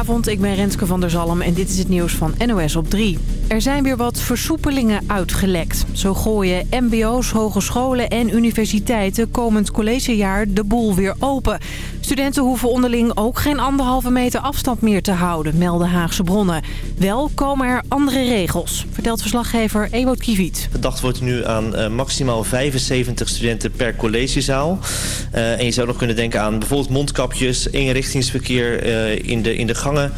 Goedenavond, ik ben Renske van der Zalm en dit is het nieuws van NOS op 3. Er zijn weer wat versoepelingen uitgelekt. Zo gooien mbo's, hogescholen en universiteiten komend collegejaar de boel weer open. Studenten hoeven onderling ook geen anderhalve meter afstand meer te houden, melden Haagse bronnen. Wel komen er andere regels, vertelt verslaggever Ewout Kiviet. Gedacht wordt nu aan uh, maximaal 75 studenten per collegezaal. Uh, en je zou nog kunnen denken aan bijvoorbeeld mondkapjes, eenrichtingsverkeer uh, in, de, in de gangen.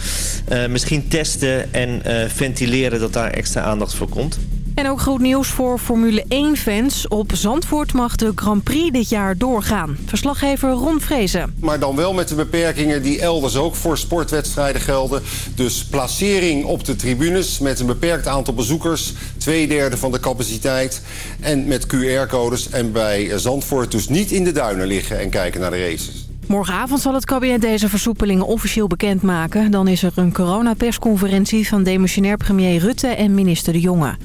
misschien testen en ventileren dat daar extra aandacht voor komt. En ook goed nieuws voor Formule 1-fans. Op Zandvoort mag de Grand Prix dit jaar doorgaan. Verslaggever Ron Vrezen. Maar dan wel met de beperkingen die elders ook voor sportwedstrijden gelden. Dus placering op de tribunes met een beperkt aantal bezoekers. Twee derde van de capaciteit. En met QR-codes. En bij Zandvoort dus niet in de duinen liggen en kijken naar de races. Morgenavond zal het kabinet deze versoepelingen officieel bekendmaken. Dan is er een coronapersconferentie van demissionair premier Rutte en minister De Jonge.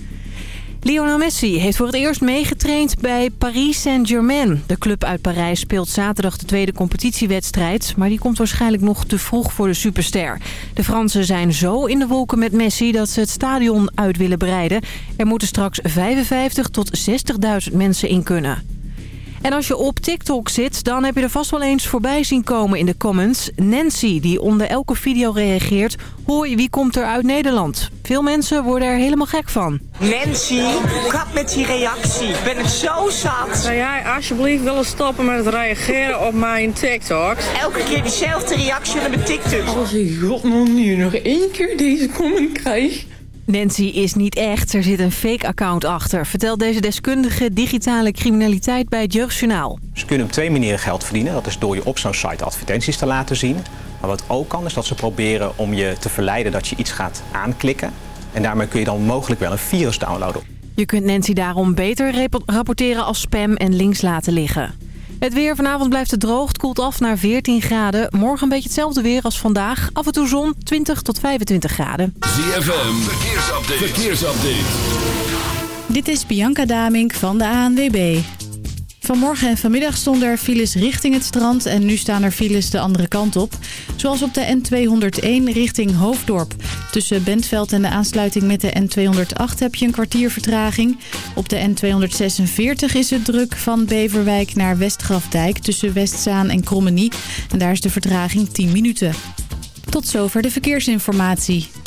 Lionel Messi heeft voor het eerst meegetraind bij Paris Saint-Germain. De club uit Parijs speelt zaterdag de tweede competitiewedstrijd... maar die komt waarschijnlijk nog te vroeg voor de superster. De Fransen zijn zo in de wolken met Messi dat ze het stadion uit willen breiden. Er moeten straks 55 tot 60.000 mensen in kunnen. En als je op TikTok zit, dan heb je er vast wel eens voorbij zien komen in de comments. Nancy, die onder elke video reageert. Hoi, wie komt er uit Nederland? Veel mensen worden er helemaal gek van. Nancy, kap met die reactie. Ik ben het zo zat. Zou jij alsjeblieft willen stoppen met het reageren op mijn TikToks? Elke keer diezelfde reactie op mijn TikTok. Als ik god nog nu nog één keer deze comment krijg... Nancy is niet echt, er zit een fake-account achter... vertelt deze deskundige digitale criminaliteit bij het Jeugdjournaal. Ze kunnen op twee manieren geld verdienen. Dat is door je op zo'n site advertenties te laten zien. Maar wat ook kan, is dat ze proberen om je te verleiden dat je iets gaat aanklikken. En daarmee kun je dan mogelijk wel een virus downloaden. Je kunt Nancy daarom beter rapporteren als spam en links laten liggen. Het weer vanavond blijft het droog. Het koelt af naar 14 graden. Morgen een beetje hetzelfde weer als vandaag. Af en toe zon, 20 tot 25 graden. ZFM, verkeersupdate. verkeersupdate. Dit is Bianca Damink van de ANWB. Vanmorgen en vanmiddag stonden er files richting het strand en nu staan er files de andere kant op. Zoals op de N201 richting Hoofddorp. Tussen Bentveld en de aansluiting met de N208 heb je een kwartier vertraging. Op de N246 is het druk van Beverwijk naar Westgrafdijk tussen Westzaan en Krommenie. En daar is de vertraging 10 minuten. Tot zover de verkeersinformatie.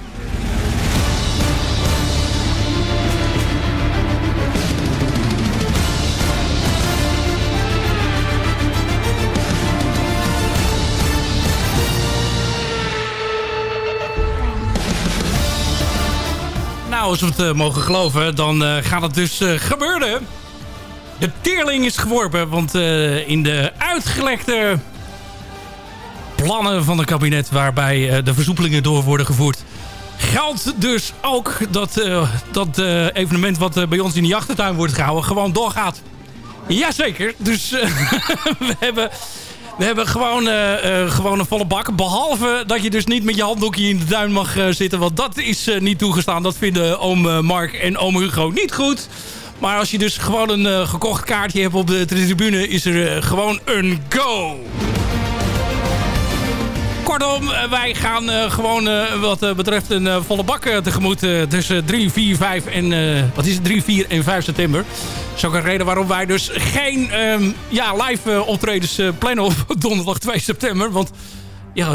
Nou, als we het uh, mogen geloven, dan uh, gaat het dus uh, gebeuren. De teerling is geworpen, want in de uitgelekte plannen van het kabinet... waarbij de versoepelingen door worden gevoerd... geldt dus ook dat dat evenement wat bij ons in de achtertuin wordt gehouden... gewoon doorgaat. Jazeker, dus we hebben... We hebben gewoon, uh, uh, gewoon een volle bak. Behalve dat je dus niet met je handdoekje in de duin mag uh, zitten. Want dat is niet toegestaan. Dat vinden oom Mark en oom Hugo niet goed. Maar als je dus gewoon een gekocht kaartje hebt op de tribune... is er gewoon een go. Kortom, wij gaan gewoon wat betreft een volle bak tegemoet tussen 3, 4, 5 en... wat is het? 3, 4 en 5 september. Dat is ook een reden waarom wij dus geen um, ja, live optredens plannen op donderdag 2 september. Want ja,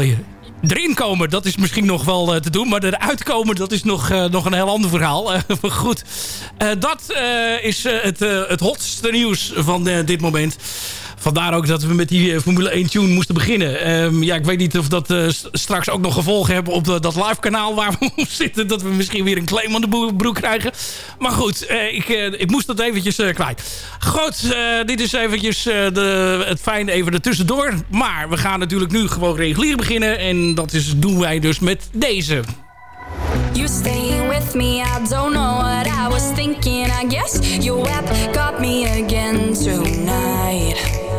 erin komen, dat is misschien nog wel te doen. Maar eruit komen, dat is nog, uh, nog een heel ander verhaal. Uh, goed, dat is het, het hotste nieuws van dit moment. Vandaar ook dat we met die Formule 1 tune moesten beginnen. Um, ja, ik weet niet of dat uh, straks ook nog gevolgen hebben op de, dat live kanaal waar we op zitten. Dat we misschien weer een claim aan de broek krijgen. Maar goed, ik, ik moest dat eventjes kwijt. Goed, dit is eventjes de, het fijn even ertussendoor. Maar we gaan natuurlijk nu gewoon regulier beginnen. En dat is, doen wij dus met deze. You staying with me, I don't know what I was thinking I guess web got me again tonight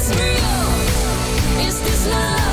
Is this real? Is this love?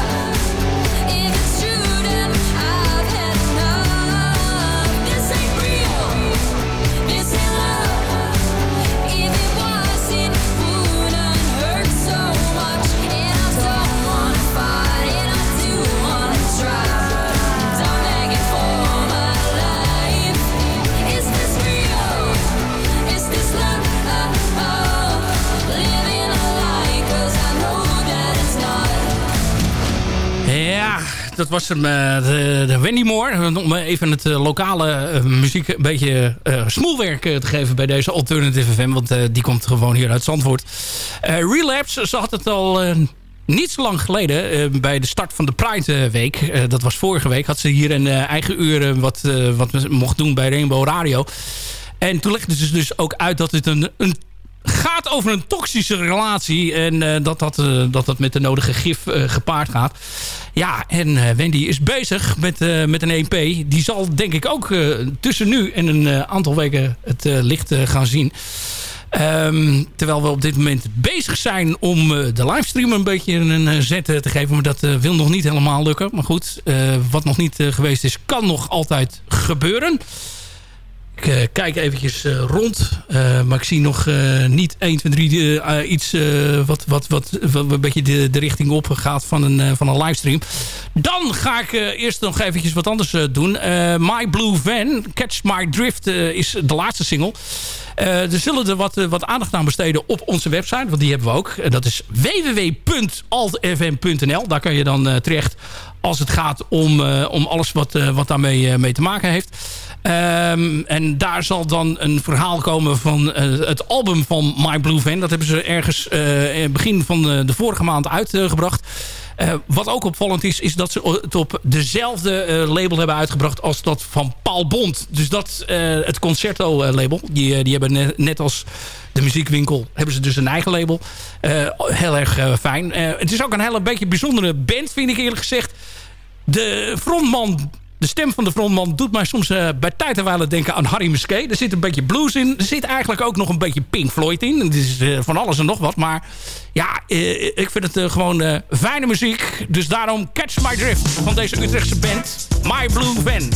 Dat was hem, eh, de, de Wendy Moore. Om even het eh, lokale eh, muziek een beetje eh smoelwerk te geven bij deze Alternative FM. Want die komt gewoon hier uit Zandvoort. Eh, Relapse, ze had het al... niet zo lang geleden, bij de start van de Pride Week... dat was vorige week, had ze hier een eigen uur... wat, wat mocht doen bij Rainbow Radio. En toen legde ze dus ook uit dat het een, een gaat over een toxische relatie. En eh, dat, dat, eh, dat dat met de nodige gif eh, gepaard gaat. Ja, en Wendy is bezig met, met een EP. Die zal denk ik ook tussen nu en een aantal weken het licht gaan zien. Ehm, terwijl we op dit moment bezig zijn om de livestream een beetje een eh, zet te geven. Maar dat wil nog niet helemaal lukken. Maar goed, wat nog niet geweest is, kan nog altijd gebeuren. Ik eh, kijk eventjes eh, rond. Eh, maar ik zie nog niet 1, 2, 3 eh, eh, iets wat, wat, wat, wat een beetje de, de richting op gaat van een, van een livestream. Dan ga ik eerst nog eventjes wat anders doen. My Blue Van, Catch My Drift is de laatste single. Er zullen er wat, wat aandacht aan besteden op onze website. Want die hebben we ook. Dat is www.altfm.nl. Daar kan je dan terecht als het gaat om, eh, om alles wat, eh, wat daarmee eh, mee te maken heeft. Ehm, en daar zal dan een verhaal komen van het album van My Blue Van. Dat hebben ze ergens in begin van de vorige maand uitgebracht. Eh, wat ook opvallend is, is dat ze het op dezelfde eh, label hebben uitgebracht als dat van Paul Bond. Dus dat, eh, het Concerto label. Die, die hebben ne- net als de muziekwinkel, hebben ze dus een eigen label. Heel erg fijn. Het is ook een hele beetje bijzondere band, vind ik eerlijk gezegd. De frontman de stem van de frontman doet mij soms eh, bij tijd en wijle denken aan Harry Musquet. Er zit een beetje blues in. Er zit eigenlijk ook nog een beetje Pink Floyd in. Het is eh, van alles en nog wat. Maar ja, eh, ik vind het gewoon fijne muziek. Dus daarom Catch My Drift van deze Utrechtse band. My Blue Van.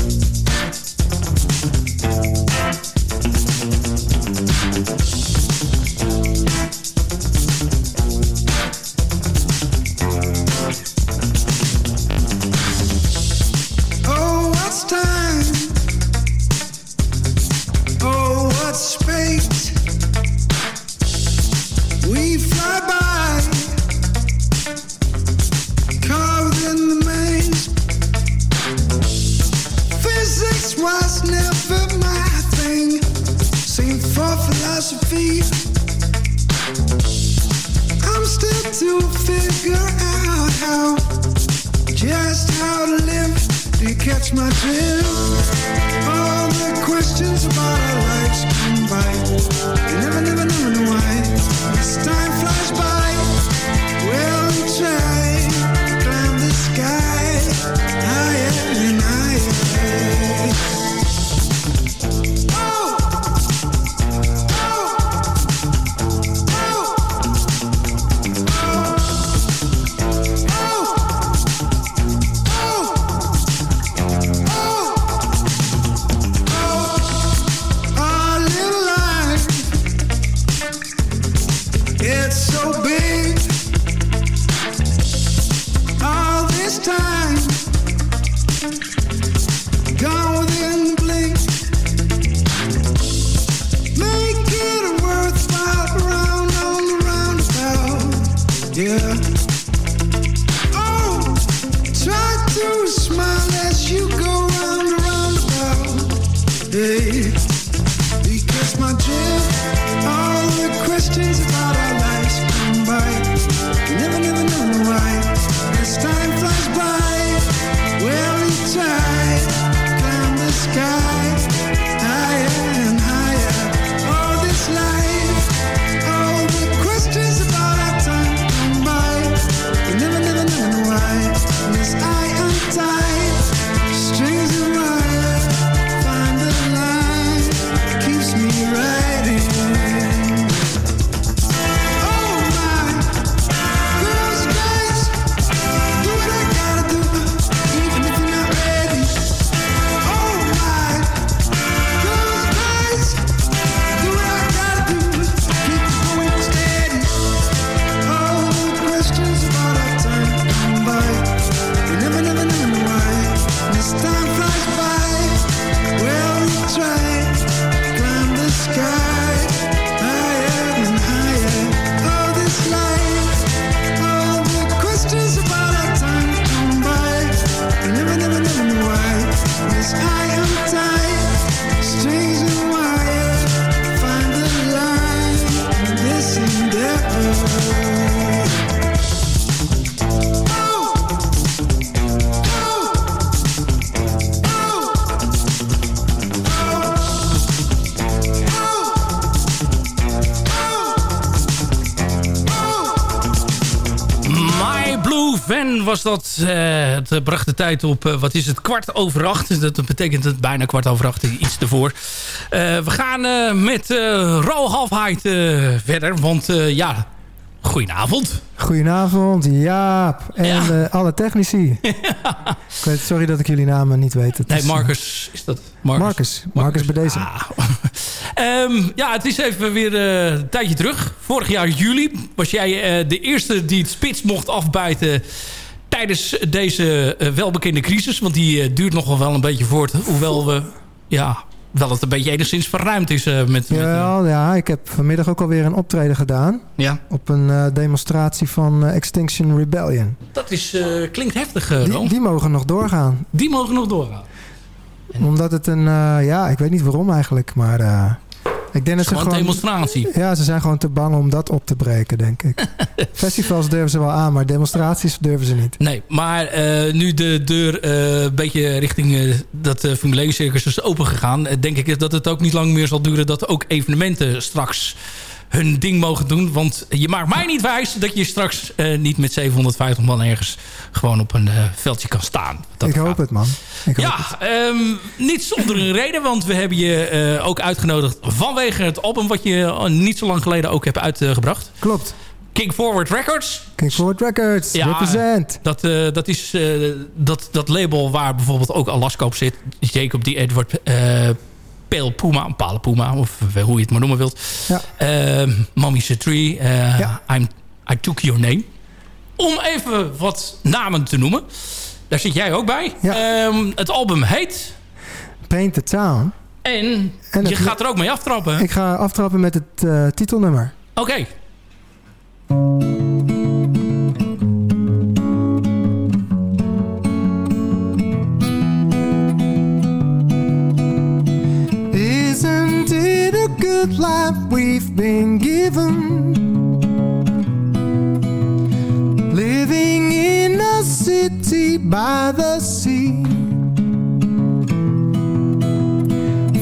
Time? Oh, what's space? We fly by, carved in the maze. Physics was never my thing. Same for philosophy. I'm still to figure out how, just how to live. You catch my drift? All the questions about our come by. You never, never, never was dat. eh, het bracht de tijd op, eh, wat is het, kwart over acht. Dat betekent het bijna kwart over acht, iets ervoor. Eh, we gaan eh, met Ro Halfheid eh, verder. Want eh, ja, goedenavond. Goedenavond, Jaap en eh, alle technici. Sorry dat ik jullie namen niet weet. Het Nee, is, Marcus is dat. eh, Marcus. Marcus, bij deze. Ehm, ja, het is even weer eh, een tijdje terug. Vorig jaar juli was jij eh, de eerste die het spits mocht afbijten... tijdens deze eh, welbekende crisis. Want die eh, duurt nog wel een beetje voort. Hoewel we... Ja, wel het een beetje enigszins verruimd is eh, met... met Jawel, ja, ik heb vanmiddag ook alweer een optreden gedaan. Ja. Op een demonstratie van Extinction Rebellion. dat is, klinkt heftig, Die, die mogen nog doorgaan. Die mogen nog doorgaan. Omdat het een, ja, ik weet niet waarom eigenlijk, maar ik denk dat ze Gewoon demonstratie. Ja, ze zijn gewoon te bang om dat op te breken, denk ik. Festivals durven ze wel aan, maar demonstraties durven ze niet. Nee, maar eh, nu de deur eh, een beetje richting eh, dat Formule 1 circus is opengegaan... Denk ik dat het ook niet lang meer zal duren dat ook evenementen straks hun ding mogen doen. Want je maakt mij niet wijs dat je straks eh, niet met 750 man ergens gewoon op een eh, veldje kan staan. Dat ik hoop het, man. Ik Ja, ehm, niet zonder een reden, want we hebben je eh, ook uitgenodigd vanwege het album wat je eh, niet zo lang geleden ook hebt uitgebracht. Klopt. King Forward Records. King Forward Records, represent. Dat, dat is dat, dat label waar bijvoorbeeld ook Alaska op zit. Jacob D. Edward eh Pale Puma, Pale Puma, of hoe je het maar noemen wilt. Ja. Eh, Mommy's a Tree, eh, I'm, I Took Your Name. Om even wat namen te noemen. Daar zit jij ook bij. Ehm, het album heet... Paint the Town. En, En je gaat er ook mee aftrappen. Ik ga aftrappen met het eh, titelnummer. Oké. Good life we've been given? Living in a city by the sea.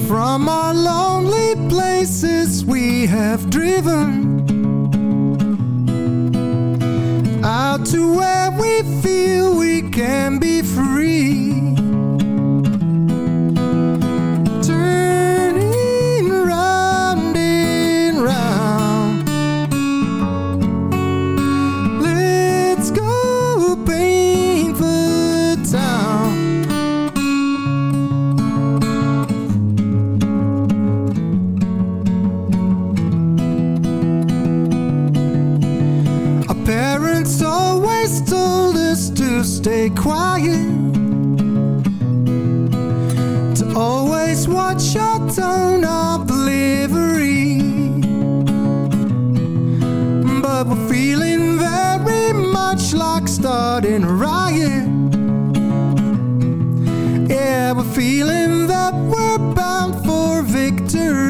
From our lonely places we have driven out to where we feel we can be like starting a riot. Yeah, we're feeling that we're bound for victory.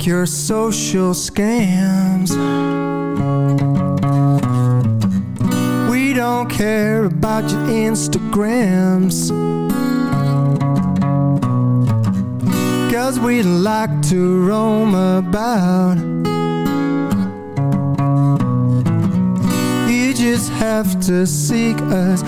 Flock your social scams. We don't care about your Instagrams. Cause we like to roam about. You just have to seek us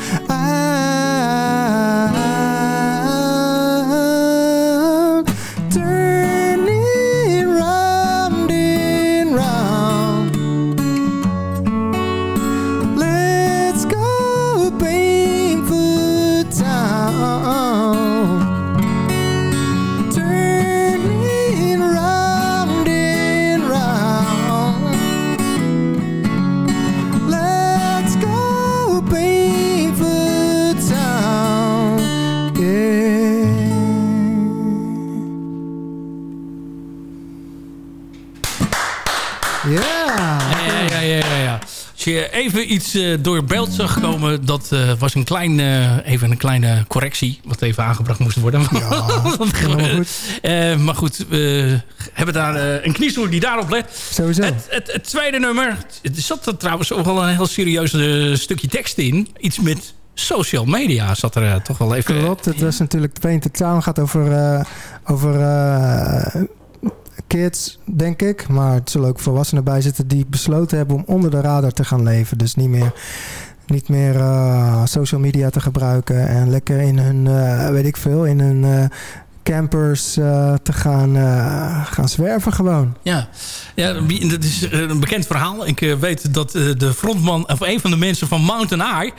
Ja. Ja, ja, ja, ja, ja. Als je even iets eh, door beeld zag komen... dat eh, was een, klein, eh, even een kleine correctie... wat even aangebracht moest worden. Gebeurde. goed. Maar goed, we hebben daar een kniestoer die daarop let. Sowieso. Het, het, het tweede nummer... Er zat er trouwens ook wel een heel serieus stukje tekst in. Iets met social media zat er toch wel even... Klopt, het was natuurlijk Paint the Town gaat over, eh, over kids, denk ik. Maar het zullen ook volwassenen bij zitten die besloten hebben om onder de radar te gaan leven. Dus niet meer, niet meer eh, social media te gebruiken en lekker in hun, eh, weet ik veel, in hun eh, campers eh, te gaan, eh, gaan zwerven gewoon. Ja, ja dat is eh, een bekend verhaal. Ik weet dat de frontman, of een van de mensen van Mountain High...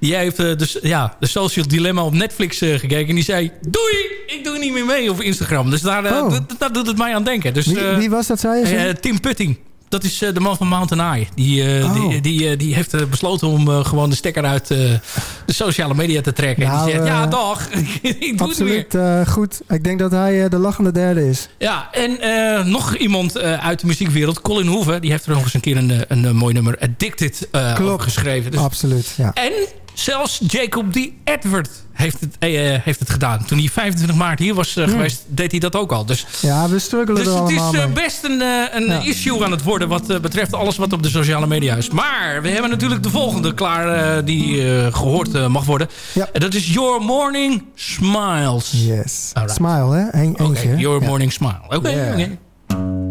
die heeft dus, ja, de Social Dilemma op Netflix gekeken... en die zei, doei, ik doe niet meer mee op Instagram. Dus daar, Oh. doet het mij aan denken. Dus, Wie, wie was dat, zei je? Tim Putting. Dat is eh, de man van Mountain High. Die, eh, Oh. die, die, eh, die heeft besloten om gewoon de stekker uit de sociale media te trekken. en Nou, die zegt, ja dag, ik doe het. Absoluut goed. Ik denk dat hij de lachende derde is. Ja, en nog iemand uit de muziekwereld, Colin Hoeven. Die heeft er nog eens een keer een, een, mooi nummer Addicted Klopt. geschreven. Dus, Absoluut, ja. En zelfs Jacob D. Edward heeft het, eh, heeft het gedaan. Toen hij 25 maart hier was eh, Hmm. geweest, deed hij dat ook al. Dus, Ja, we struggelen dus er het is allemaal eh, best een, een Ja. issue aan het worden... wat betreft alles wat op de sociale media is. Maar we hebben natuurlijk de volgende klaar die eh, gehoord eh, mag worden. En dat is Your Morning Smiles. Yes. Alright. Smile, hè? Eentje. hè? Your Ja. Morning Smile. Oké, Yeah. oké.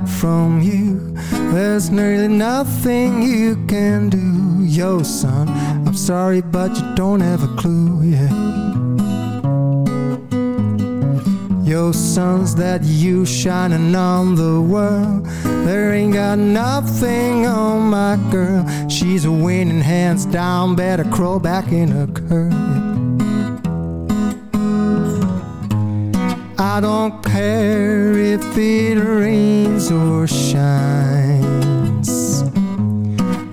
Light from you. There's nearly nothing you can do. Yo son, I'm sorry but you don't have a clue yet Yo sons that you shining on the world. There ain't got nothing on my girl. She's a winning hands down. Better crawl back in her curl I don't care if it rains or shines.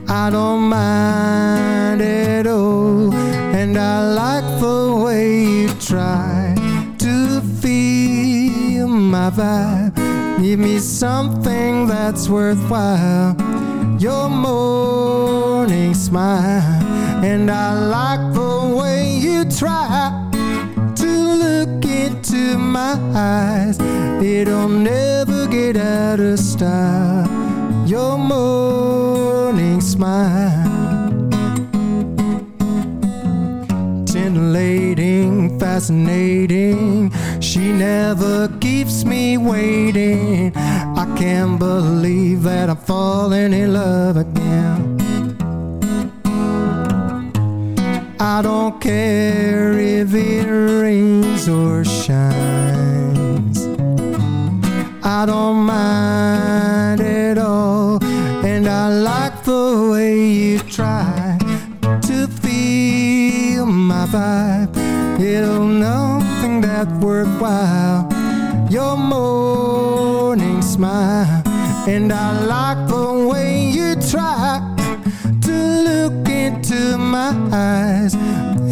I don't mind at all. And I like the way you try to feel my vibe. Give me something that's worthwhile. Your morning smile. And I like the way you try my eyes. It'll never get out of style. Your morning smile. Titillating, fascinating. She never keeps me waiting. I can't believe that I'm falling in love again. I don't care if it rains or shines. I don't mind at all. And I like the way you try to feel my vibe. It'll nothing that worthwhile. Your morning smile. And I like the way you try to look into my eyes.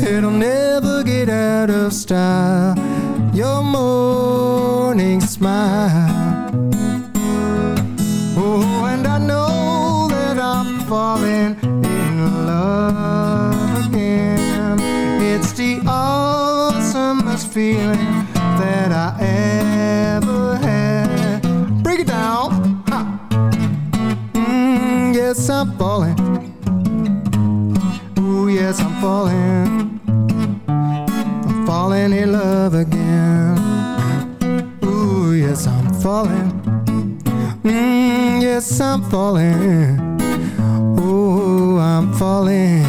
It'll never get out of style. Your morning smile. Feeling that I ever had. Break it down. Mm, yes, I'm falling. Ooh, yes, I'm falling. I'm falling in love again. Ooh, yes, I'm falling. Mm, yes, I'm falling. Ooh, I'm falling.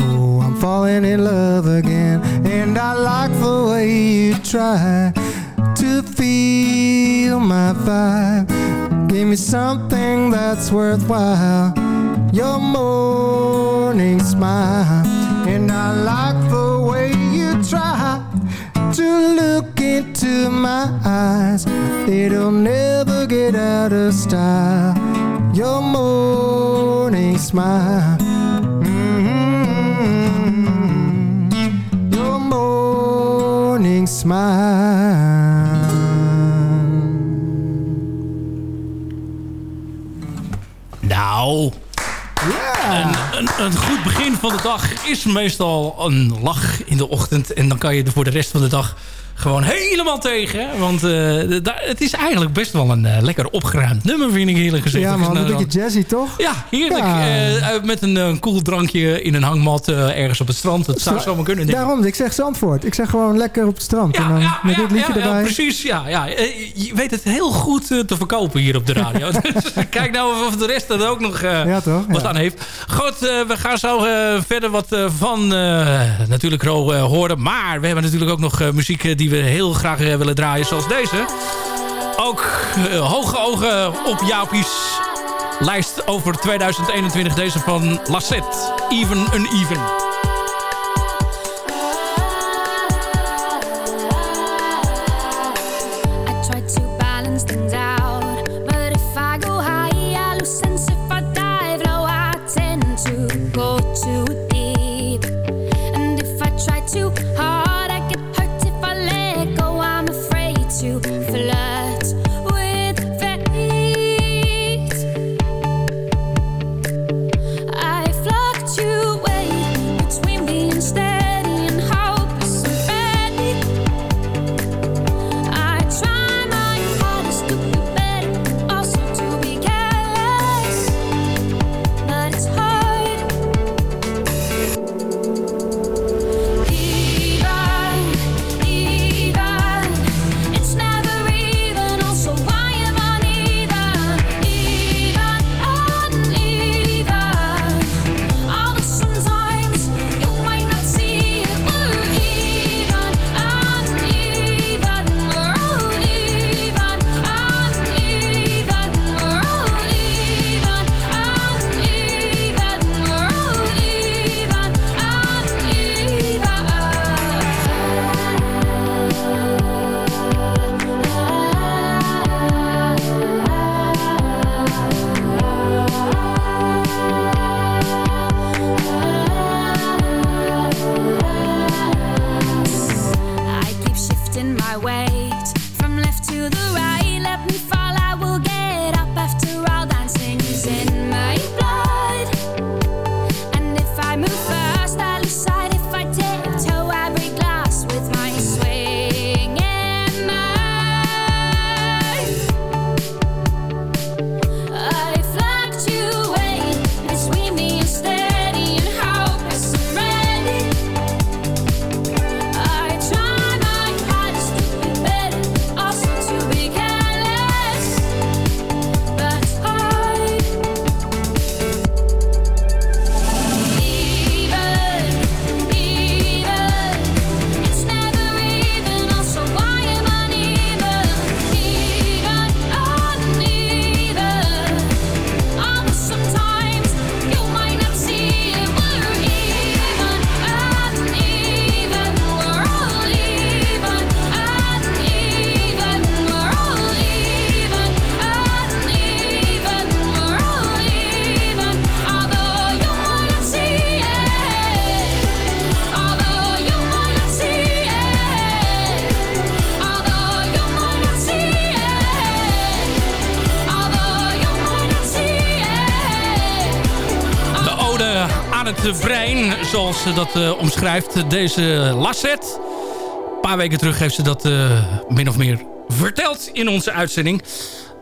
Ooh, I'm falling in love again. And I like the way you try to feel my vibe. Give me something that's worthwhile. Your morning smile. And I like the way you try to look into my eyes. It'll never get out of style. Your morning smile. Smile. Nou, een, een, een goed begin van de dag is meestal een lach in de ochtend. En dan kan je er voor de rest van de dag gewoon helemaal tegen. Want eh, het is eigenlijk best wel een eh, lekker opgeruimd nummer, vind ik eerlijk gezegd. Ja, maar een nou beetje jazzy, toch? Ja, heerlijk. Ja. Eh, met een, koel drankje in een hangmat ergens op het strand. Dat zou zomaar kunnen. denk. Daarom, ik zeg Zandvoort. Ik zeg gewoon lekker op het strand. en dan met dit liedje ja, ja, erbij. precies. Ja, ja. Je weet het heel goed te verkopen hier op de radio. Dus Kijk nou of de rest er ook nog Ja, toch? wat Ja. aan heeft. Goed, we gaan zo verder wat van natuurlijk Ro horen. Maar we hebben natuurlijk ook nog muziek eh, die we heel graag eh, willen draaien. Zoals deze. Ook eh, hoge ogen op Jaapie's lijst over 2021. Deze van Lassette. Even Uneven. I zoals ze dat eh, omschrijft. Deze Lasset. Een paar weken terug heeft ze dat eh, min of meer verteld in onze uitzending.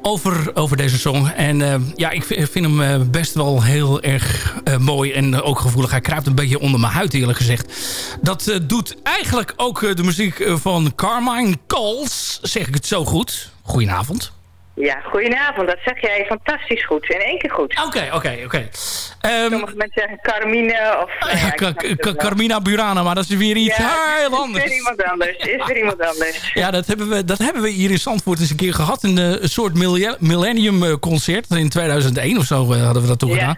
Over, over deze song. En eh, ja, ik vind hem best wel heel erg mooi en ook gevoelig. Hij kruipt een beetje onder mijn huid eerlijk gezegd. Dat doet eigenlijk ook de muziek van Carmine Coles. Zeg ik het zo goed? Goedenavond. Ja, goedenavond. Dat zeg jij fantastisch goed. In één keer goed. Oké, oké, oké. Sommige mensen zeggen Carmine of... ja, Ka- wel. Carmina Burana, maar dat is weer iets Ja, heel Is anders. weer iemand anders. Is weer iemand anders. Ja, dat hebben, we, dat hebben we hier in Zandvoort eens een keer gehad. Een, eh, een soort millennium- eh, concert. In 2001 of zo eh, hadden we dat toen gedaan.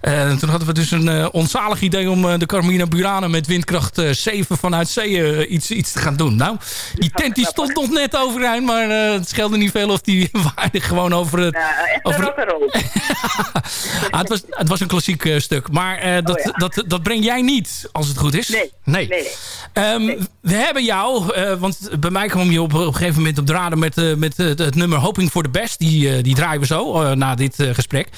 Eh, toen hadden we dus een eh, onzalig idee om eh, de Carmina Burana met windkracht eh, 7 vanuit zee eh, iets, iets te gaan doen. Nou, die tent die stond nog net overeind, maar eh, het scheelde niet veel of die gewoon over het... Ja, over. Ah, het, was, het was een klassiek eh, stuk. Maar eh, dat, Oh, ja. dat, dat breng jij niet, als het goed is. Nee. Nee. Nee, nee. Ehm, We hebben jou, eh, want bij mij kwam je op, op een gegeven moment op de raden met, met het nummer Hoping for the Best. Die, die draaien we zo na dit gesprek.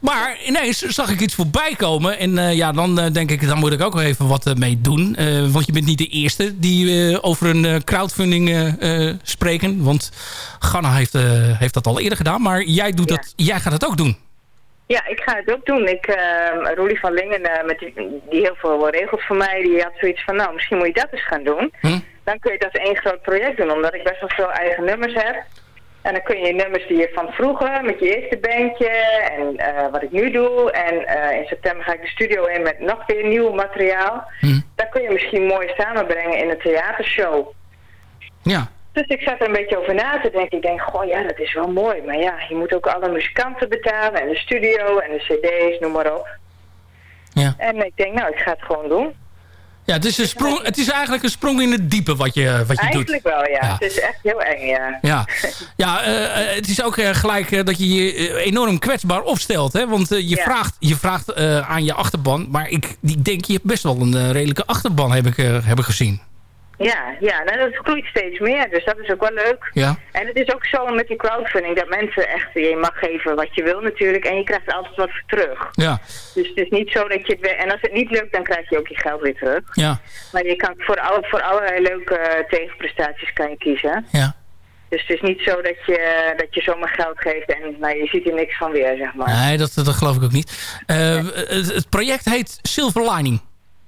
Maar ineens zag ik iets voorbij komen. En ja, dan denk ik, dan moet ik ook wel even wat mee doen. Want je bent niet de eerste die over een crowdfunding spreken. Want Ganna heeft, heeft dat al eerder gedaan. Maar jij, doet dat, jij gaat het ook doen. Ja, ik ga het ook doen. Ik, uh, Roelie van Lingen, eh, met die, die heel veel regelt voor mij, die had zoiets van, nou, misschien moet je dat eens gaan doen. Hm? Dan kun je dat één groot project doen, omdat ik best wel veel eigen nummers heb. En dan kun je nummers die je van vroeger, met je eerste bandje en eh, wat ik nu doe. En eh, in september ga ik de studio in met nog weer nieuw materiaal. Dat kun je misschien mooi samenbrengen in een theatershow. Ja. Dus ik zat er een beetje over na te denken. Ik denk, goh, ja, dat is wel mooi. Maar ja, je moet ook alle muzikanten betalen en de studio en de cd's, noem maar op. Ja. En ik denk, nou, ik ga het gewoon doen. Ja, het is, een sprong, het is eigenlijk een sprong in het diepe wat je, wat je doet. Eigenlijk wel, ja. Ja. Het is echt heel eng, ja. Ja, ja eh, eh, het is ook eh, gelijk dat je je enorm kwetsbaar opstelt. Hè? Want je Ja. vraagt, je vraagt aan je achterban. Maar ik die denk, je hebt best wel een redelijke achterban, heb ik, heb ik gezien. Ja, ja, nou, dat groeit steeds meer, dus dat is ook wel leuk. Ja. En het is ook zo met die crowdfunding dat mensen echt, je mag geven wat je wil natuurlijk en je krijgt er altijd wat voor terug. Ja, Dus het is niet zo dat je het weer, en als het niet lukt dan krijg je ook je geld weer terug. ja, Maar je kan voor, alle, voor allerlei leuke eh, tegenprestaties kan je kiezen. ja. Dus het is niet zo dat je, dat je zomaar geld geeft en nou, je ziet er niks van weer, zeg maar. Nee, dat, dat geloof ik ook niet. Eh, het, het project heet Silver Lining.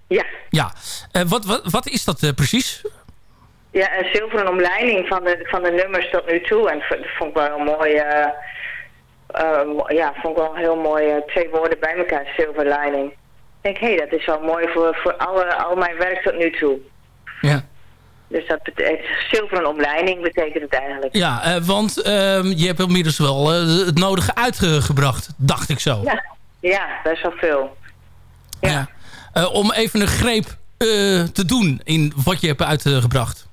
Ja. Ja. Eh, wat, wat, wat is dat eh, precies? Ja, een zilveren omleiding van de, van de nummers tot nu toe. En dat vond ik wel een mooi, eh, eh, ja, vond ik wel heel mooi, twee woorden bij elkaar, silver lining. Ik denk, hé, hey, dat is wel mooi voor, voor alle, al mijn werk tot nu toe. Ja. Dus dat betekent, zilveren omleiding betekent het eigenlijk. Ja, want ehm, je hebt inmiddels wel het nodige uitgebracht, dacht ik zo. Ja, ja best wel veel. Ja. Om even een greep eh, te doen in wat je hebt uitgebracht.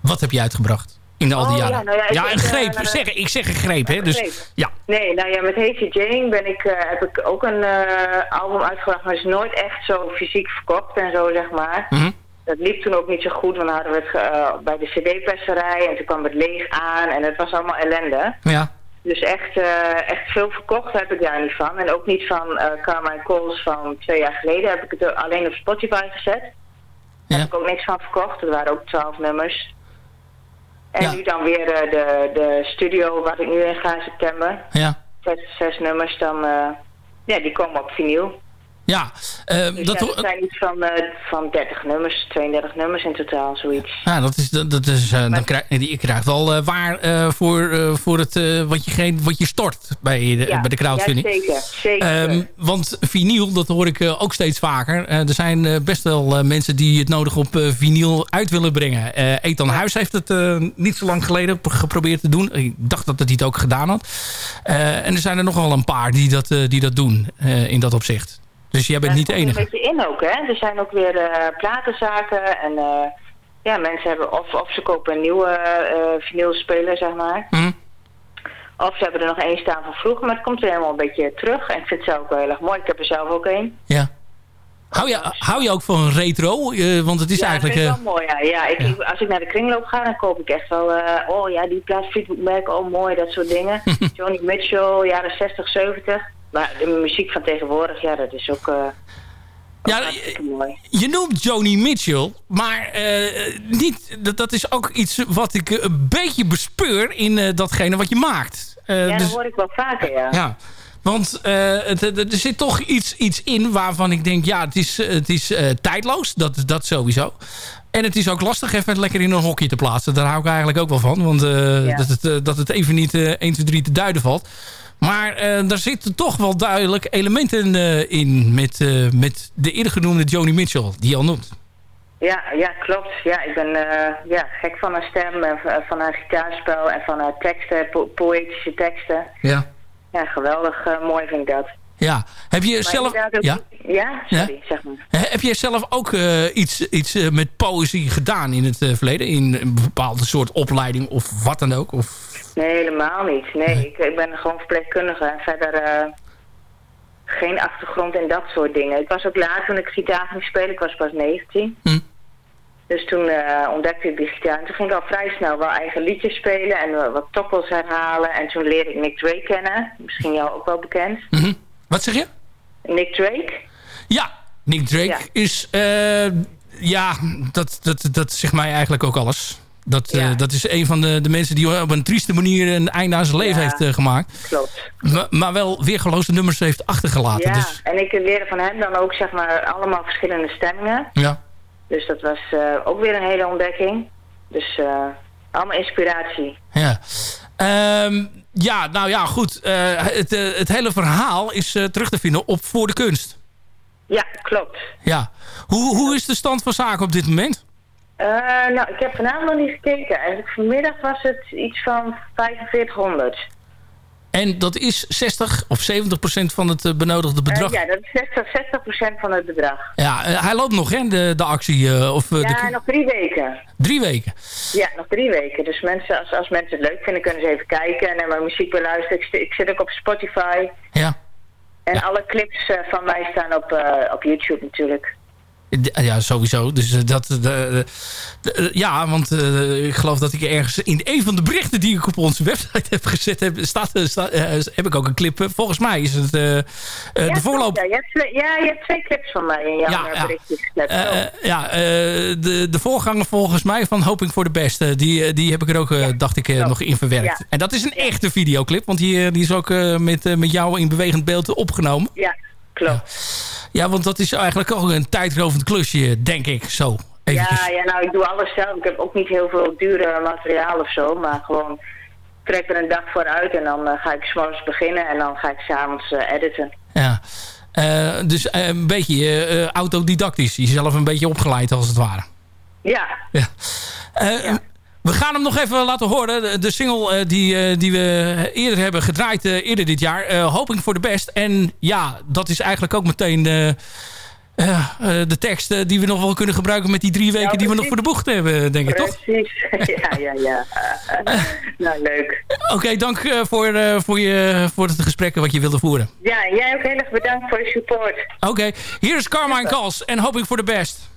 Wat heb je uitgebracht in al die Oh, jaren? ja, nou ja, een ik, greep. eh, zeg, ik zeg een greep, hè? Dus, greep. ja. Nee, nou ja, met Hazy Jane ben ik, eh, heb ik ook een eh, album uitgebracht, maar is nooit echt zo fysiek verkocht en zo, zeg maar. Mhm. Dat liep toen ook niet zo goed, want dan hadden we het eh, bij de cd-perserij en toen kwam het leeg aan en het was allemaal ellende. Ja. Dus echt, eh, echt veel verkocht heb ik daar niet van. En ook niet van eh Carmine Coles van twee jaar geleden heb ik het alleen op Spotify gezet. Daar heb ik ook niks van verkocht, er waren ook twaalf nummers. En Ja. nu dan weer eh, de, de studio waar ik nu in ga in september. Ja. Zes, zes nummers, dan, eh, ja, die komen op vinyl. Ja, eh, Dus dat, ja, er zijn iets van, eh, van 30 nummers, 32 nummers in totaal, zoiets. ja, dat is, dat, dat is, eh, dan krijg, je krijgt wel eh, waar voor, voor het, wat, je geen, wat je stort bij de, Ja, bij de crowdfunding. ja, zeker, zeker. Ehm, want vinyl, dat hoor ik ook steeds vaker. Er zijn best wel mensen die het nodig op vinyl uit willen brengen. Ethan Huis heeft het niet zo lang geleden pro- geprobeerd te doen. Ik dacht dat hij het ook gedaan had. En er zijn er nog wel een paar die dat, die dat doen in dat opzicht. Dus jij bent Ja, niet de enige. een beetje in ook, hè. Er zijn ook weer eh, platenzaken en eh, ja, mensen hebben of, of ze kopen een nieuwe eh vinylspeler, zeg maar. Hm? Of ze hebben er nog één staan van vroeger, maar het komt weer helemaal een beetje terug. En ik vind het zelf ook wel heel erg mooi. Ik heb er zelf ook één. Ja. Hou je, hou je ook van retro? Want het is ja, eigenlijk... vind eh, het wel mooi, ja. ja, ik, als ik naar de kringloop ga, dan koop ik echt wel... oh ja, die plaat Fleetwood Mac, oh mooi, dat soort dingen. Johnny Mitchell, jaren 60, 70. Maar de muziek van tegenwoordig, ja, dat is ook... ook hartstikke mooi. Je noemt Joni Mitchell, maar eh, niet, dat, dat is ook iets wat ik een beetje bespeur in eh, datgene wat je maakt. Ja, dus- dat hoor ik wel vaker, ja. ja. Want het, er zit toch iets, iets in waarvan ik denk... ja, het is, het is tijdloos, dat, dat sowieso. En het is ook lastig even lekker in een hokje te plaatsen. Daar hou ik eigenlijk ook wel van. Want Ja. dat, het, dat het even niet eh 1, 2, 3 te duiden valt. Maar eh daar zitten toch wel duidelijk elementen eh, in... Met, eh, met de eerder genoemde Joni Mitchell, die je al noemt. Ja, ja, klopt. Ja, ik ben ja, gek van haar stem en van haar gitaarspel en van haar teksten, po- poëtische teksten. Ja. Ja, geweldig mooi vind ik dat. Ja. Heb je Maar zelf... Ja? Ja, sorry, zeg maar. Heb jij zelf ook eh, iets, iets eh, met poëzie gedaan in het eh, verleden? In een bepaalde soort opleiding of wat dan ook? Of... Nee, helemaal niet. Nee, ik, ik ben gewoon verpleegkundige en verder geen achtergrond in dat soort dingen. Ik was ook laat toen ik gitaar ging spelen, ik was pas 19. Hm. Dus toen ontdekte ik die gitaar. En toen ging ik al vrij snel wel eigen liedjes spelen en wat tokkels herhalen. En toen leerde ik Nick Drake kennen. Misschien jou ook wel bekend. Mhm. Wat zeg je? Nick Drake? Ja, Nick Drake Ja. is... eh, ja, dat, dat, dat zegt mij eigenlijk ook alles. Dat, eh, dat is een van de, de mensen die op een trieste manier een einde aan zijn leven Ja. heeft eh, gemaakt. Klopt. Maar, maar wel weergeloze nummers heeft achtergelaten. Ja, Dus, en ik leerde van hem dan ook zeg maar allemaal verschillende stemmingen. ja. Dus dat was ook weer een hele ontdekking. Dus eh, allemaal inspiratie. Ja. Ehm, ja, nou ja, goed. Eh, het, eh, het hele verhaal is eh, terug te vinden op Voor de Kunst. Ja, klopt. Ja. Hoe, hoe is de stand van zaken op dit moment? Nou, ik heb vanavond nog niet gekeken. Eigenlijk vanmiddag was het iets van 4500. En dat is 60 of 70 procent van het eh, benodigde bedrag. Eh, ja, dat is 60, 60 procent van het bedrag. Ja, eh, hij loopt nog, hè, de, de actie. of, ja, de, nog drie weken. drie weken. Ja, nog drie weken. Dus mensen, als, als mensen het leuk vinden, kunnen ze even kijken en mijn muziek beluisteren. Ik, ik zit ook op Spotify. Ja. En alle clips van mij staan op, op YouTube natuurlijk. D- Ja, sowieso. Dus eh, dat... de- de- de- ja, want eh, ik geloof dat ik ergens in een van de berichten die ik op onze website heb gezet heb, staat, eh, sta- eh, heb ik ook een clip. Eh, Volgens mij is het eh, eh, ja, de voorloop. Ja, je hebt twee, ja, je hebt twee clips van mij in jouw Ja, eh, ja. berichtjes gezet. Eh, eh, ja, eh, de, de voorganger volgens mij van Hoping for the Best. eh, die, eh, die heb ik er ook, eh, dacht ik, eh, nog in verwerkt. Ja. En dat is een echte videoclip. Want die, eh, die is ook eh, met, eh, met jou in bewegend beeld opgenomen. Ja, klopt. Ja, want dat is eigenlijk ook een tijdrovend klusje, denk ik. Zo, eventjes. Ja, ja, nou, ik doe alles zelf. Ik heb ook niet heel veel dure materiaal of zo, maar gewoon trek er een dag voor uit en dan eh, ga ik s'morgens beginnen en dan ga ik s'avonds eh editen. Ja. Eh, dus een beetje autodidactisch. Jezelf een beetje opgeleid als het ware. Ja, Ja. Eh, We gaan hem nog even laten horen. De, single eh, die, eh, die we eerder hebben gedraaid, eh, eerder dit jaar. Hoping for the Best. En ja, dat is eigenlijk ook meteen de, eh, de tekst die we nog wel kunnen gebruiken... met die drie weken die we nog voor de boeg hebben, denk ik, toch? precies. ja, ja, ja. nou, leuk. Oké, dank voor, voor, je, voor het gesprek wat je wilde voeren. Ja, jij ook heel erg bedankt voor je support. Oké, hier is Carmine Kals en Hoping for the Best.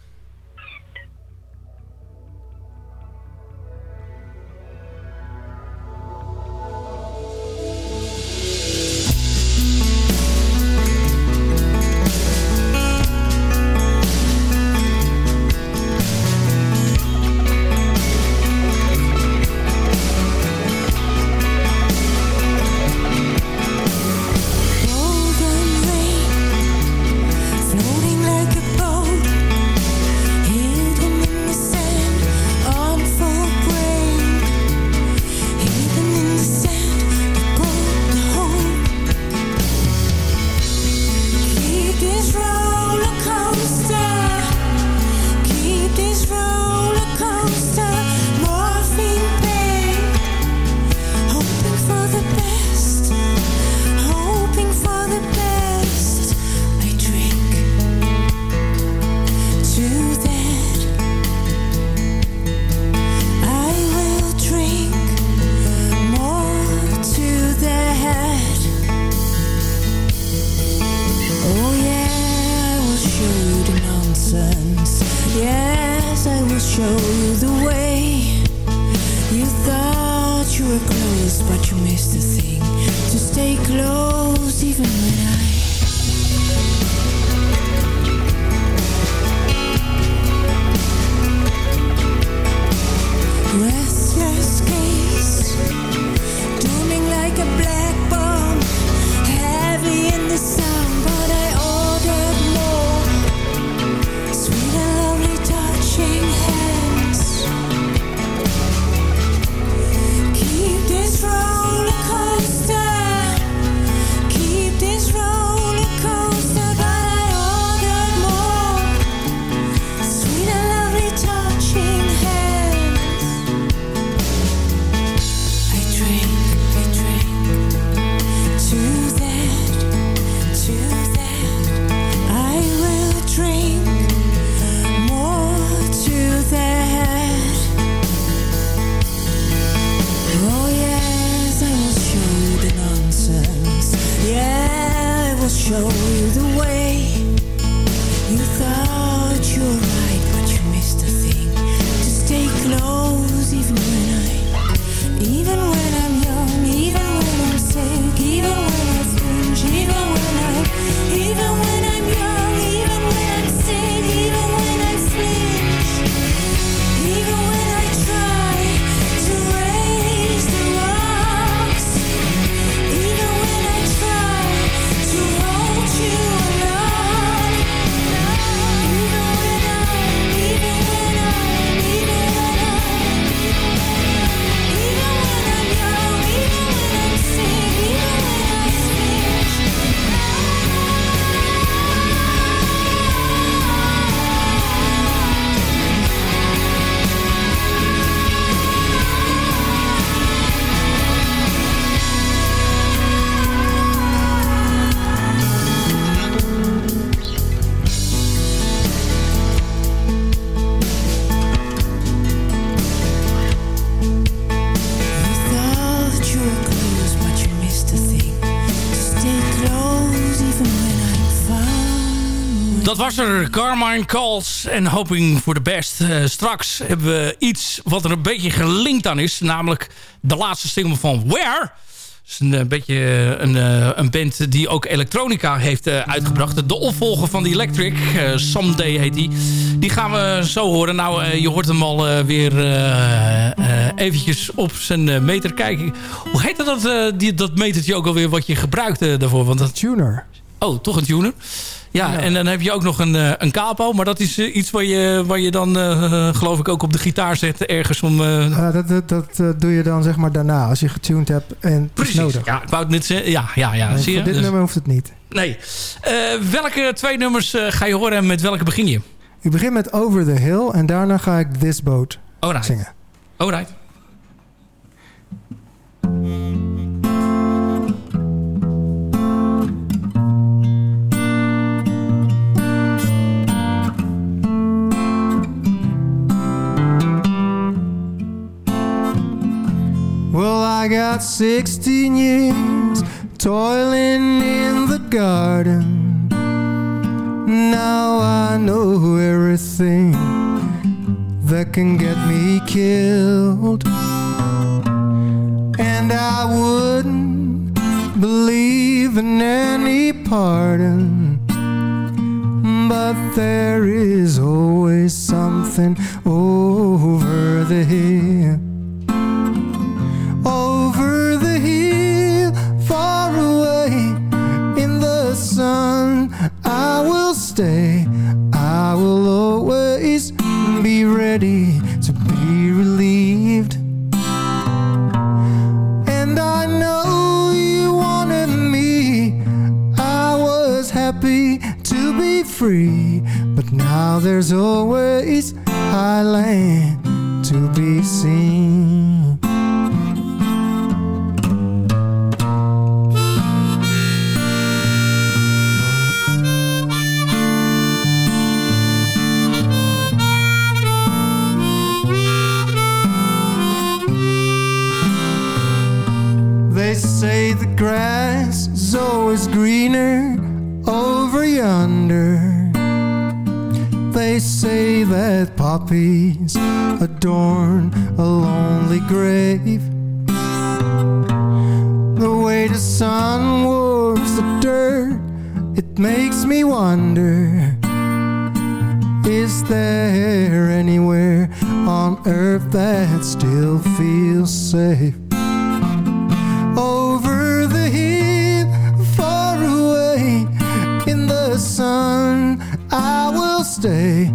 Was er, Carmine Calls en Hoping for the Best. Eh, straks hebben we iets wat er een beetje gelinkt aan is. Namelijk de laatste single van Where. Is een, eh, beetje eh, een, een band die ook elektronica heeft uitgebracht. De opvolger van die Electric, eh, Someday heet die. Die gaan we zo horen. Nou, je hoort hem al weer eventjes op zijn meter kijken. Hoe heet dat, die, dat metertje ook alweer wat je gebruikt daarvoor? Want dat... Tuner. Oh, toch een tuner? Ja, Ja. en dan heb je ook nog een, eh, een capo. Maar dat is eh, iets waar je, waar je dan, eh, geloof ik, ook op de gitaar zet. Ergens om... Ja, dat dat, dat doe je dan zeg maar daarna, als je getuned hebt en precies. nodig. Ja, ik wou het net zeggen. Ja, ja, ja. Nee, zie je? voor dit Dus- nummer hoeft het niet. nee. Welke twee nummers ga je horen en met welke begin je? U begint met Over the Hill en daarna ga ik This Boat Alright. zingen. Alright. Well, I got 16 years toiling in the garden. Now I know everything that can get me killed. And I wouldn't believe in any pardon. But there is always something over the hill stay, I will always be ready to be relieved. And I know you wanted me, I was happy to be free. But now there's always high land to be seen. Say the grass is always greener over yonder. They say that poppies adorn a lonely grave. The way the sun warms the dirt, it makes me wonder. Is there anywhere on earth that still feels safe? Sun. I will stay,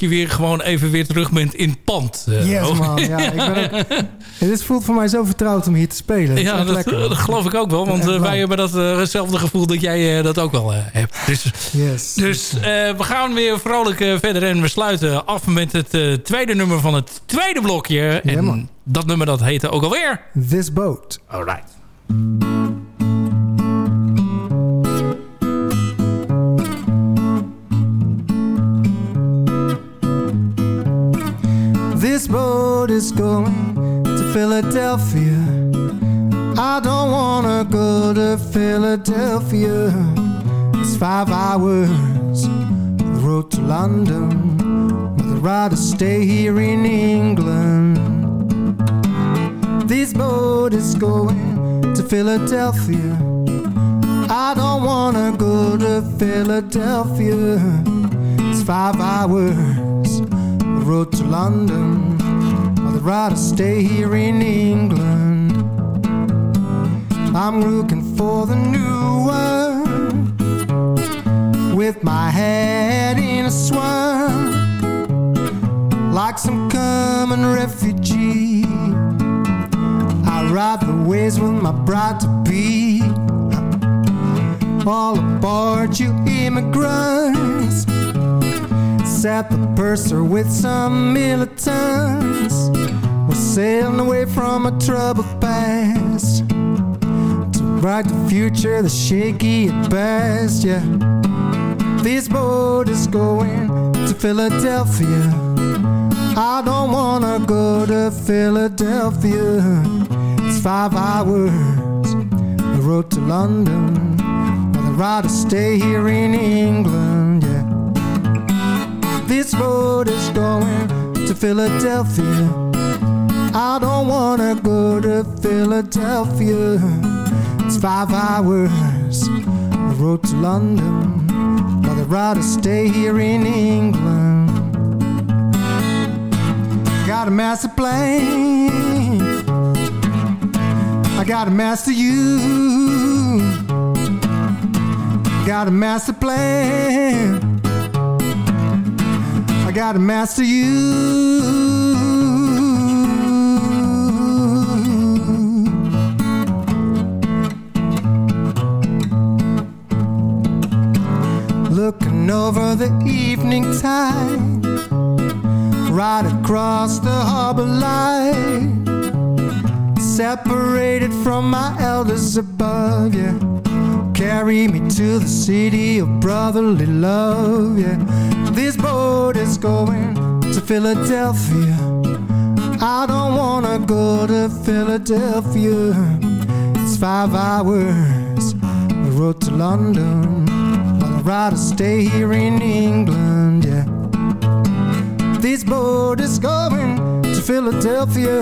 dat je weer gewoon even weer terug bent in het pand. eh, Yes, man. Ja, ik ben ook, het voelt voor mij zo vertrouwd om hier te spelen. Ja, dat, geloof ik ook wel. Want eh, wij hebben dat, eh, hetzelfde gevoel dat jij dat ook wel hebt. Dus, Yes. dus we gaan weer vrolijk verder. En we sluiten af met het tweede nummer van het tweede blokje. en man. dat nummer dat heette ook alweer... This boat. Alright. This boat is going to Philadelphia. I don't wanna go to Philadelphia. It's five hours the road to London. I'd rather stay here in England. This boat is going to Philadelphia. I don't wanna go to Philadelphia. It's five hours road to London. I'd rather stay here in England. I'm looking for the new world with my head in a swirl, like some common refugee. I ride the waves with my bride to be. All aboard, you immigrants. Sat the purser with some militants. We're sailing away from a troubled past to write the future that's shaky at best. Yeah, this boat is going to Philadelphia. I don't wanna go to Philadelphia. It's five hours the road to London. I'd rather stay here in England. This road is going to Philadelphia. I don't wanna go to Philadelphia. It's five hours the road to London. But I'd rather stay here in England. Got a master plan. I got a master you. Got a master plan. Gotta master you. Looking over the evening tide, right across the harbor line, separated from my elders above, yeah. Carry me to the city of brotherly love, yeah. This boat is going to Philadelphia. I don't wanna go to Philadelphia. It's five hours the road to London. I'd rather stay here in England, yeah. This boat is going to Philadelphia.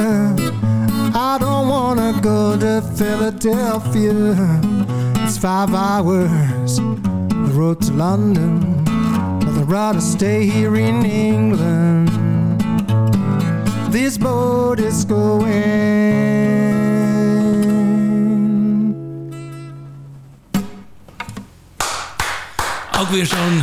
I don't wanna go to Philadelphia. It's five hours the road to London. I'd rather stay here in England. This boat is going. Ook weer zo'n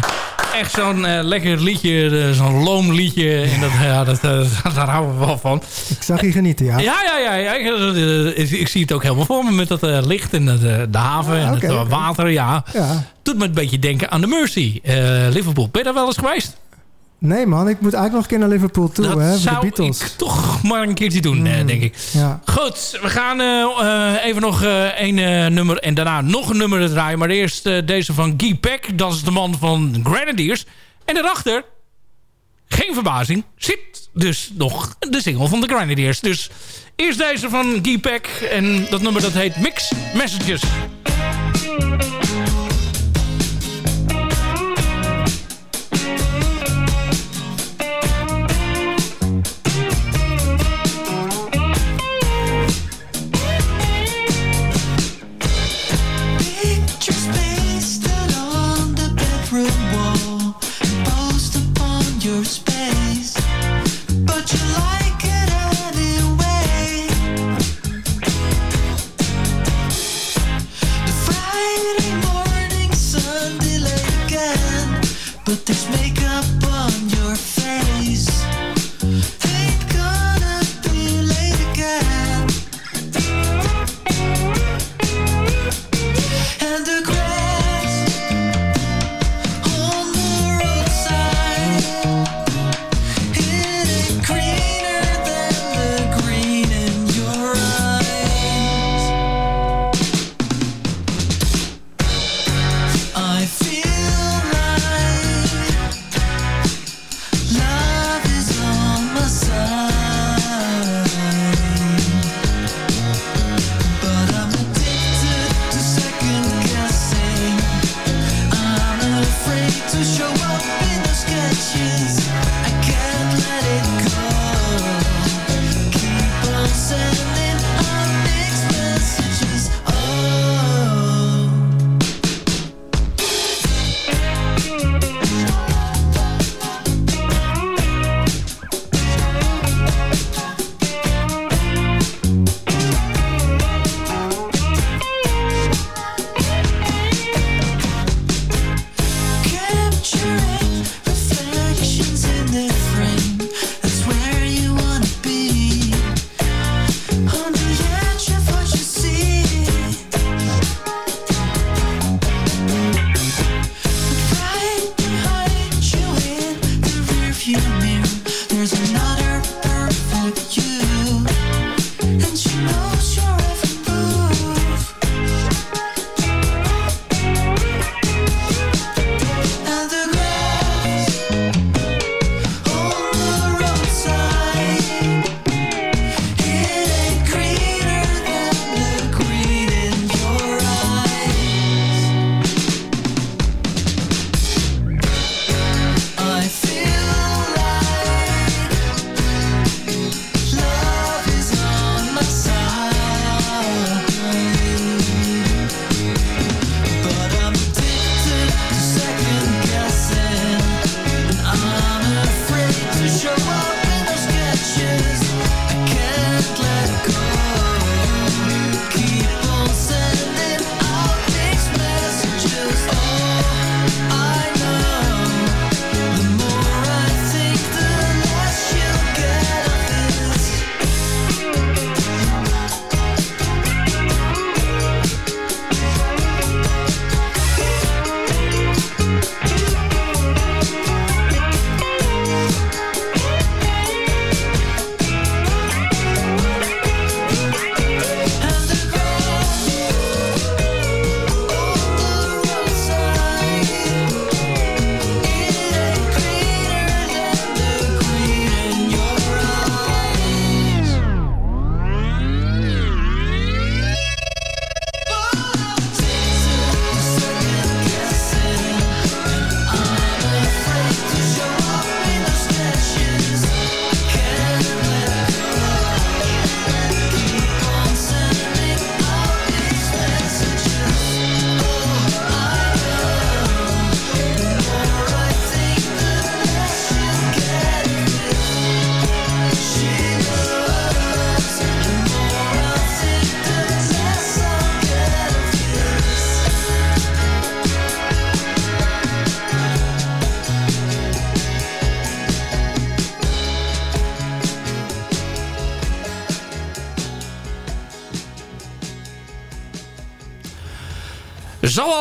echt zo'n eh, lekker liedje, eh, zo'n loom liedje. En dat, ja, dat, eh, daar houden we wel van. Ik zag je genieten, ja. Ja, ja, ja. ja. Ik, ik, ik zie het ook helemaal voor me met dat licht en de haven en Ah, oké, het water. Ja. Ja. Doet me een beetje denken aan de Mercy, Liverpool. Ben je daar wel eens geweest? Nee man, ik moet eigenlijk nog een keer naar Liverpool toe, dat hè, voor de Beatles. zou ik toch maar een keertje doen, eh, hmm, denk ik. Ja. Goed, we gaan eh, eh, even nog één nummer en daarna nog een nummer draaien. Maar eerst deze van Guy Peck, dat is de man van Grenadiers. En daarachter, geen verbazing, zit dus nog de single van de Grenadiers. Dus eerst deze van Guy Peck en dat nummer dat heet Mix Messages.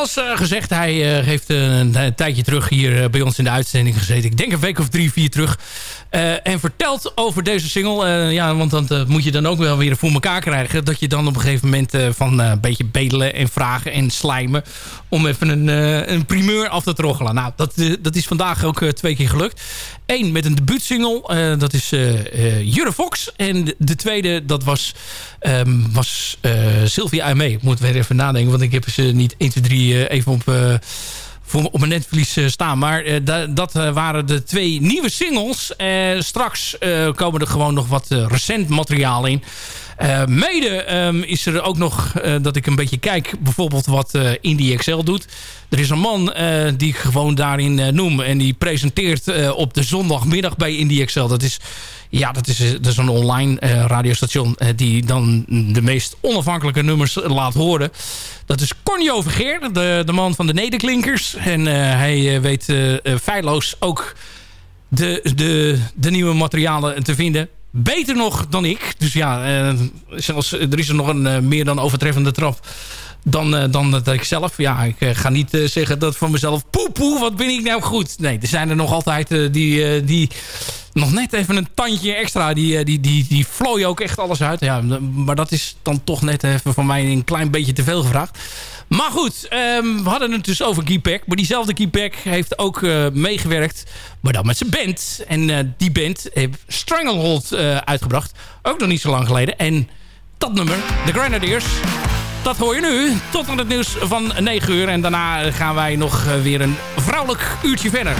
zoals eh, gezegd, hij eh, heeft een, tijdje terug hier eh, bij ons in de uitzending gezeten. Ik denk een week of drie, vier terug vertelt over deze single. eh, ja, want dan eh, moet je dan ook wel weer voor elkaar krijgen. Dat je dan op een gegeven moment eh, van eh, een beetje bedelen en vragen en slijmen. Om even een, eh, een primeur af te troggelen. Nou, dat, eh, dat is vandaag ook eh, twee keer gelukt. Eén met een debuutsingle. eh, dat is eh eh, Jure Fox. En de, de tweede, dat was, ehm, was eh, Sylvia Aimee. Ik moet weer even nadenken. Want ik heb ze niet 1, 2, 3 eh, even op... voor, op mijn netvlies eh, staan. Maar eh, da- dat eh, waren de twee nieuwe singles. Straks komen er gewoon nog wat recent materiaal in. Eh, mede ehm, is er ook nog eh, dat ik een beetje kijk... bijvoorbeeld wat eh Indie Excel doet. Er is een man die ik gewoon daarin noem... en die presenteert op de zondagmiddag bij Indie Excel. Dat is... Ja, dat is, dat is een online radiostation die dan de meest onafhankelijke nummers laat horen. Dat is Cornio Vergeer, de, de man van de Nederklinkers. En hij weet feilloos ook de, de, de nieuwe materialen te vinden. Beter nog dan ik. Dus ja, eh, zelfs, er is er nog een eh, meer dan overtreffende trap dan, eh, dan dat ik zelf. Ja, ik eh, ga niet eh, zeggen dat van mezelf... poe wat ben ik nou goed. Nee, er zijn er nog altijd die, die nog net even een tandje extra. Die, die, die, die vlooien ook echt alles uit. Ja, maar dat is dan toch net even van mij een klein beetje te veel gevraagd. Maar goed, ehm, we hadden het dus over Keypack. Maar diezelfde Keypack heeft ook meegewerkt. Maar dan met zijn band. En die band heeft Stranglehold eh, uitgebracht. Ook nog niet zo lang geleden. En dat nummer, The Grenadiers... Dat hoor je nu, tot aan het nieuws van 9 uur. En daarna gaan wij nog eh, weer een vrouwelijk uurtje verder.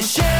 to share